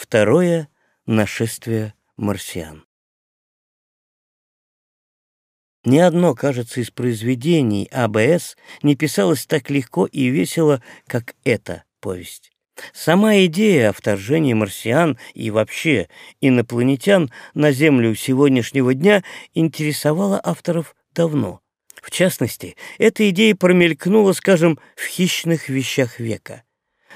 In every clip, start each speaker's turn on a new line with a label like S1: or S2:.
S1: Второе — нашествие марсиан. Ни одно, кажется, из произведений АБС не писалось так легко и весело, как эта повесть. Сама идея о вторжении марсиан и вообще инопланетян на Землю сегодняшнего дня интересовала авторов давно. В частности, эта идея промелькнула, скажем, в «Хищных вещах века».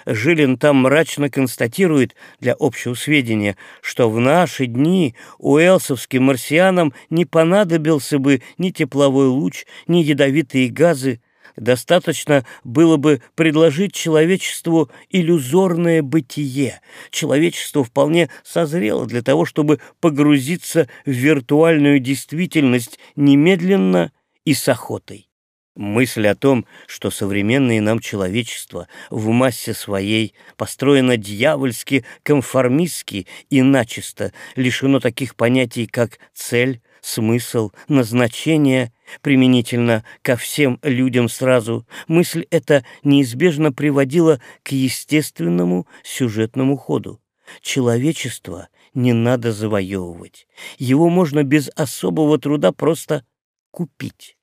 S1: Жилин там мрачно констатирует для общего сведения, что в наши дни уэлсовским марсианам не понадобился бы ни тепловой луч, ни ядовитые газы, Достаточно было бы предложить человечеству иллюзорное бытие. Человечество вполне созрело для того, чтобы погрузиться в виртуальную действительность немедленно и с охотой. Мысль о том, что современное нам человечество в массе своей построено дьявольски, конформистски и начисто, лишено таких понятий, как цель, смысл, назначение, применительно ко всем людям сразу, мысль эта неизбежно приводила к естественному сюжетному ходу. Человечество не надо завоевывать. Его можно без особого труда просто купить.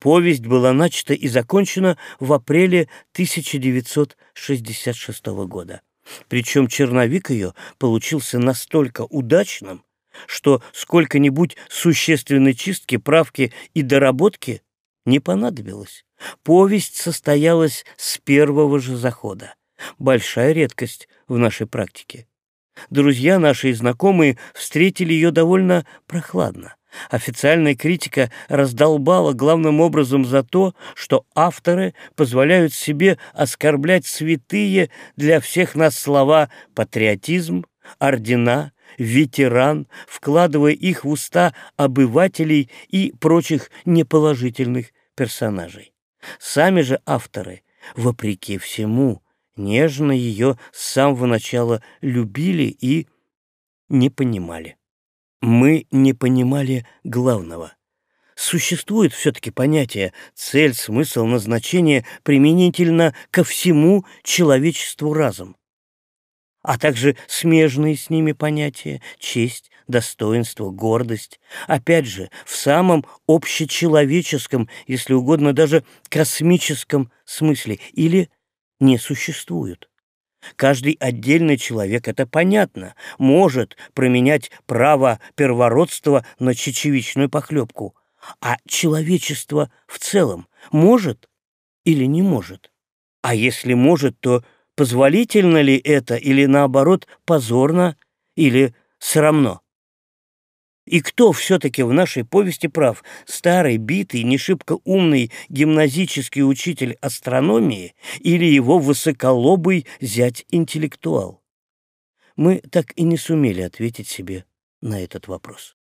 S1: Повесть была начата и закончена в апреле 1966 года. Причем черновик ее получился настолько удачным, что сколько-нибудь существенной чистки, правки и доработки не понадобилось. Повесть состоялась с первого же захода. Большая редкость в нашей практике. Друзья наши и знакомые встретили ее довольно прохладно. Официальная критика раздолбала главным образом за то, что авторы позволяют себе оскорблять святые для всех нас слова «патриотизм», «ордена», «ветеран», вкладывая их в уста обывателей и прочих неположительных персонажей. Сами же авторы, вопреки всему, нежно ее с самого начала любили и не понимали. Мы не понимали главного. Существует все-таки понятие цель, смысл, назначение применительно ко всему человечеству разом, а также смежные с ними понятия честь, достоинство, гордость, опять же, в самом общечеловеческом, если угодно, даже космическом смысле, или не существуют. Каждый отдельный человек, это понятно, может променять право первородства на чечевичную похлебку. А человечество в целом может или не может? А если может, то позволительно ли это или, наоборот, позорно или срамно? И кто все-таки в нашей повести прав? Старый, битый, не шибко умный гимназический учитель астрономии или его высоколобый зять-интеллектуал? Мы так и не сумели ответить себе на этот вопрос.